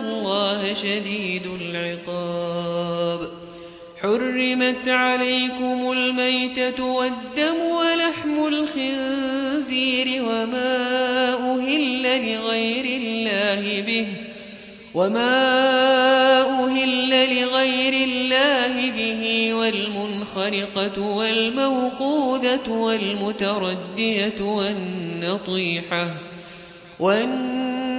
الله شديد العقاب. حرمت عليكم الميتة والدم ولحم الخنزير وما أهل لغير الله به وما أهل لغير الله به والمنخرقة والموقوذة والمتردية والنطيحة والنطيحة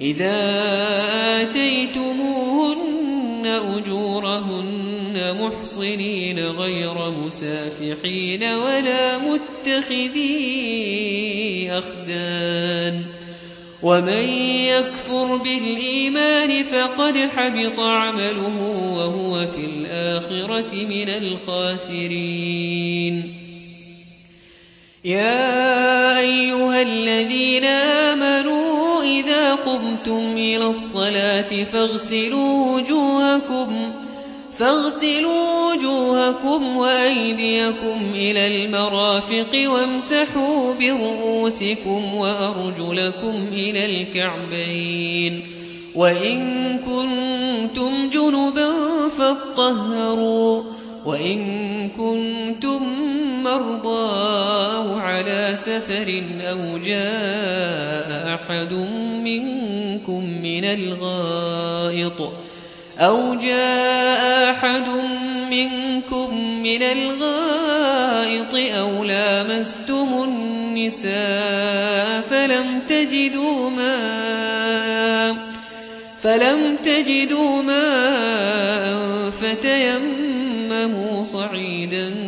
إذا آتيتموهن أجورهن محصنين غير مسافحين ولا متخذي أخدان ومن يكفر بالإيمان فقد حبط عمله وهو في الآخرة من الخاسرين. يا أيها الذين آمنوا قمتم إلى الصلاة فاغسلوا وجوهكم فاغسلوا وجوهكم وأيديكم إلى المرافق وامسحوا برؤوسكم وأرجلكم إلى الكعبين. وإن كنتم جنبا فاطهروا وإن كنتم مرضى أو على سفر أو جاء أحد منكم من الغائط أو جاء أحد منكم من الغائط أو لامستم النساء فلم تجدوا ماء فلم تجدوا ماء فتيمموا صعيدا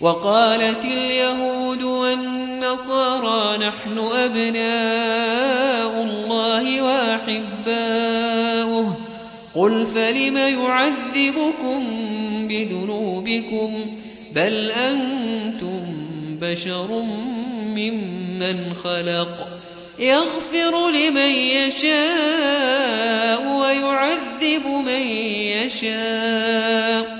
وقالت اليهود والنصارى نحن أبناء الله وأحباؤه. قل فلم يعذبكم بذنوبكم؟ بل أنتم بشر ممن خلق. يغفر لمن يشاء ويعذب من يشاء.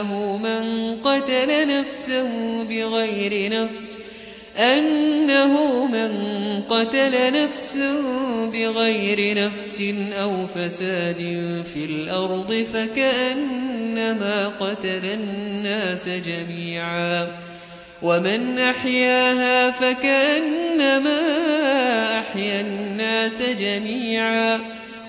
أنه من قتل نفسا بغير نفس أنه من قتل نفسا بغير نفس أو فساد في الأرض فكأنما قتل الناس جميعا ومن أحياها فكأنما أحيا الناس جميعا.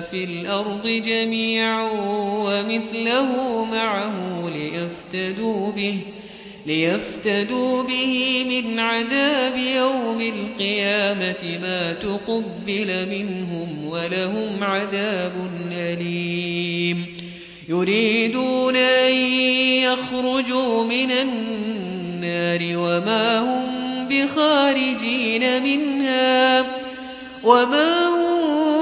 في الأرض جميعا ومثله معه ليفتدوا به ليفتدوا به من عذاب يوم القيامة ما تقبل منهم ولهم عذاب أليم. يريدون أن يخرجوا من النار وما هم بخارجين منها وما هم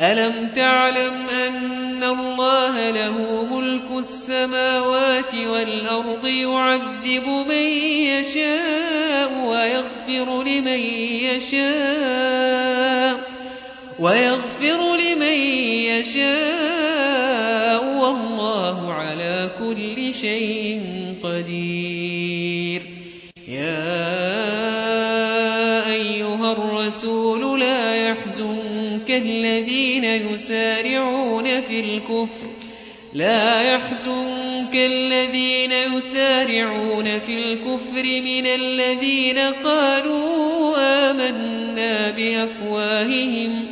ألم تعلم أن الله له ملك السماوات والأرض يعذب من يشاء ويغفر لمن يشاء ويغفر لمن يشاء والله على كل شيء قدير يا أيها الرسول لا يحزنك الذين يسارعون في الكفر. لا يحزنك الذين يسارعون في الكفر من الذين قالوا آمنا بأفواههم.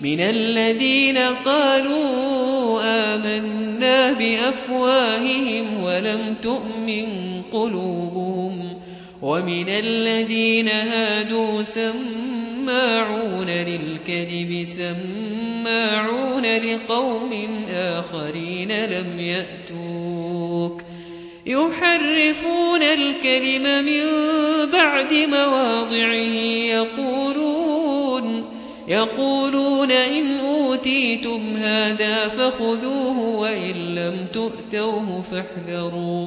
من الذين قالوا آمنا بأفواههم ولم تؤمن قلوبهم. ومن الذين هادوا سماعون للكذب سماعون لقوم آخرين لم يأتوك. يحرفون الكلم من بعد مواضعه يقولون يقولون إن أوتيتم هذا فخذوه وإن لم تؤتوه فاحذروا.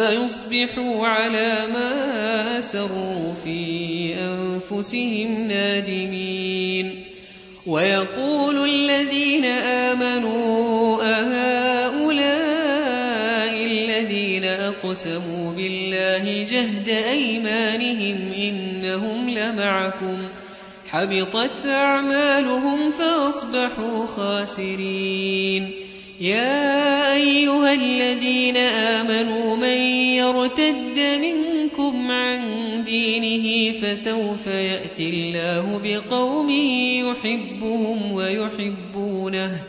فيصبحوا على ما أسروا في أنفسهم نادمين. ويقول الذين آمنوا أهؤلاء الذين أقسموا بالله جهد أيمانهم إنهم لمعكم. حبطت أعمالهم فأصبحوا خاسرين. يا أيها الذين آمنوا من يرتد منكم عن دينه فسوف يأتي الله بقوم يحبهم ويحبونه.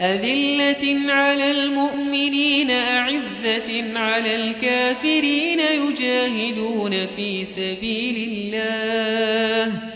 أذلة على المؤمنين أعزة على الكافرين يجاهدون في سبيل الله.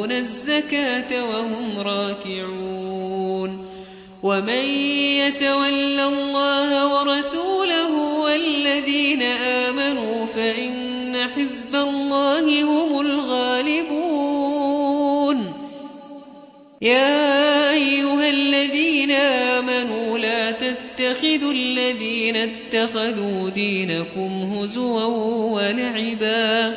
ويؤتون الزكاة وهم راكعون ومن يتول الله ورسوله والذين آمنوا فإن حزب الله هم الغالبون يا أيها الذين آمنوا لا تتخذوا الذين اتخذوا دينكم هزوا ولعبا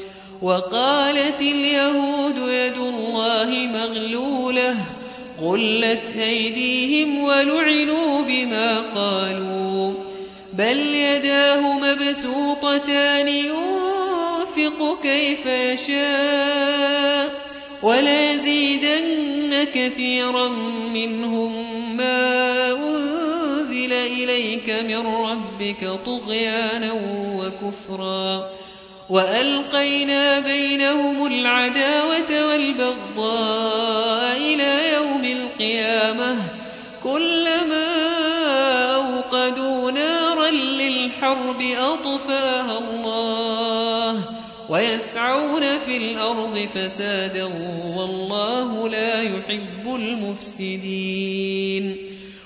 وقالت اليهود يد الله مغلولة غلت أيديهم ولعنوا بما قالوا. بل يداه مبسوطتان ينفق كيف يشاء وليزيدن كثيرا منهم. ما أنزل إليك من ربك طغيانا وكفرا. وألقينا بينهم العداوة والبغضاء إلى يوم القيامة. كلما أوقدوا نارا للحرب أطفاها الله ويسعون في الأرض فسادا والله لا يحب المفسدين.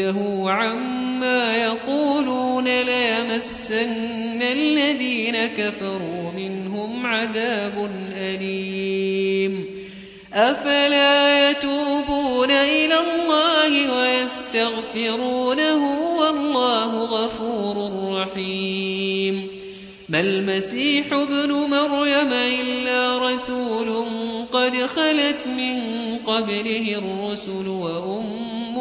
ينتهوا عما يقولون ليمسن الذين كفروا منهم عذاب أليم. أفلا يتوبون إلى الله ويستغفرونه والله غفور رحيم. ما المسيح ابن مريم إلا رسول قد خلت من قبله الرسل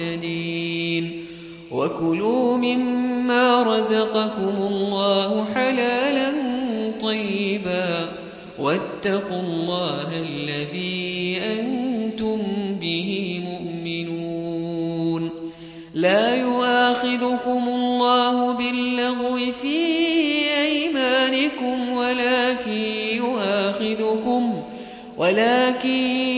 المعتدين. وكلوا مما رزقكم الله حلالا طيبا. واتقوا الله الذي أنتم به مؤمنون. لا يؤاخذكم الله باللغو في أيمانكم ولكن يؤاخذكم ولكن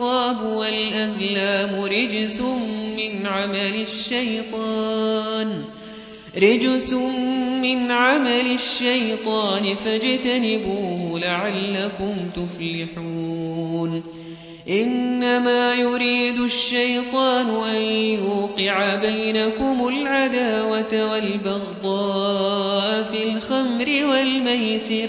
والأنصاب والأزلام رجس من عمل الشيطان. رجس من عمل الشيطان فاجتنبوه لعلكم تفلحون. إنما يريد الشيطان أن يوقع بينكم العداوة والبغضاء في الخمر والميسر.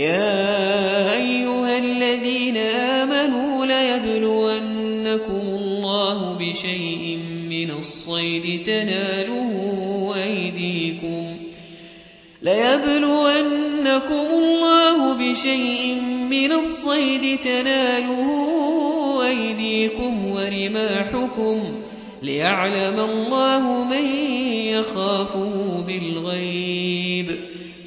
يا أيها الذين آمنوا ليبلونكم الله بشيء من الصيد تناله أيديكم ليبلونكم الله بشيء من الصيد تناله أيديكم ورماحكم ليعلم الله من يخافه بالغيب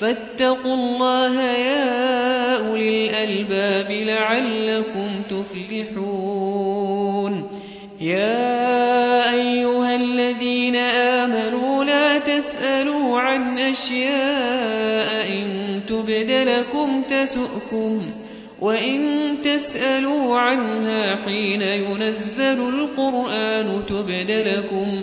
فاتقوا الله يا أولي الألباب لعلكم تفلحون. يا أيها الذين آمنوا لا تسألوا عن أشياء إن تبد لكم تسؤكم وإن تسألوا عنها حين ينزل القرآن تبد لكم.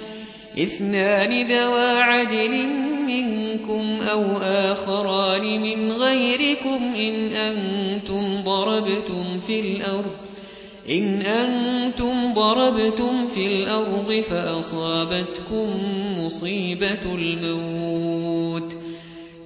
اثنان ذوى عدل منكم أو آخران من غيركم إن أنتم ضربتم في الأرض إن أنتم ضربتم في الأرض فأصابتكم مصيبة الموت.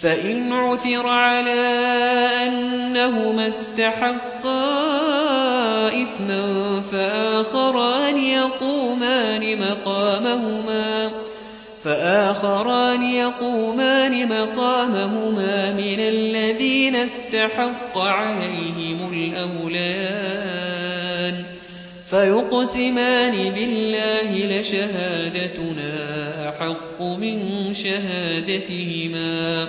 فإن عثر على أنهما استحقا إثما فآخران يقومان مقامهما فآخران يقومان مقامهما من الذين استحق عليهم الأوليان فيقسمان بالله لشهادتنا أحق من شهادتهما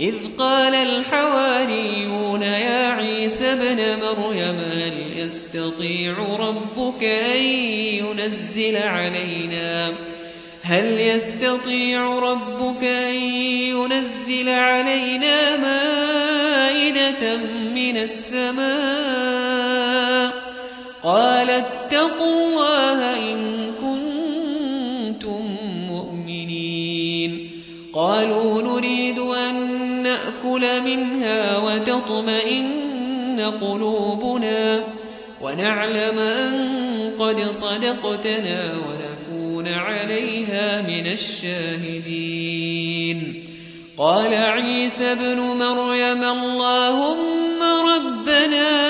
إذ قال الحواريون يا عيسى ابن مريم هل يستطيع ربك أن ينزل علينا؟ هل يستطيع ربك أن ينزل علينا مائدة من السماء؟ قال اتقوا الله إن كنتم مؤمنين. قالوا نأكل منها وتطمئن قلوبنا ونعلم أن قد صدقتنا ونكون عليها من الشاهدين. قال عيسى ابن مريم اللهم ربنا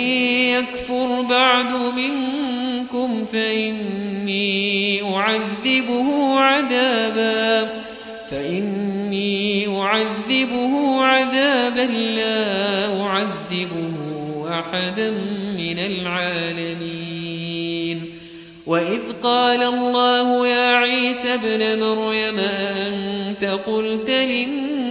بعد منكم فإني أعذبه عذابا فإني أعذبه عذابا لا أعذبه أحدا من العالمين وإذ قال الله يا عيسى ابن مريم أنت قلت للناس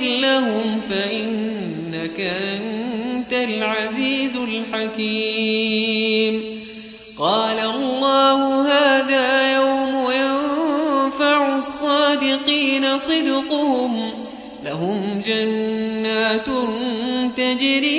تغفر لهم فإنك أنت العزيز الحكيم. قال الله هذا يوم ينفع الصادقين صدقهم لهم جنات تجري